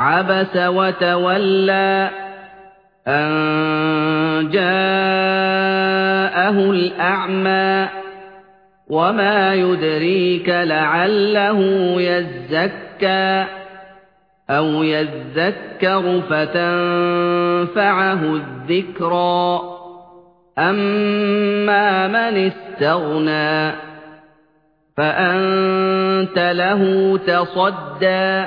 عَبَسَ وَتَوَلَّىٰ أَن جَاءَهُ الْأَعْمَىٰ وَمَا يُدْرِيكَ لَعَلَّهُ يَزَّكَّىٰ أَوْ يَذَّكَّرُ فَتَنفَعَهُ الذِّكْرَىٰ أَمَّا مَنِ اسْتَغْنَىٰ فَأَنتَ لَهُ تَصَدَّىٰ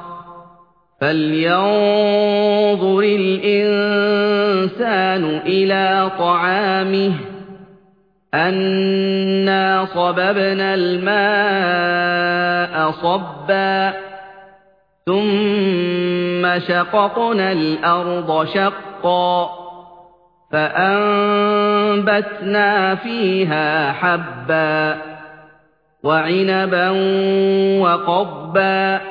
فَلْيَنظُرِ الْإِنسَانُ إِلَىٰ طَعَامِهِ أَنَّا صَبَبْنَا الْمَاءَ صَبًّا ثُمَّ شَقَقْنَا الْأَرْضَ شَقًّا فَأَنبَتْنَا فِيهَا حَبًّا وَعِنَبًا وَقَضْبًا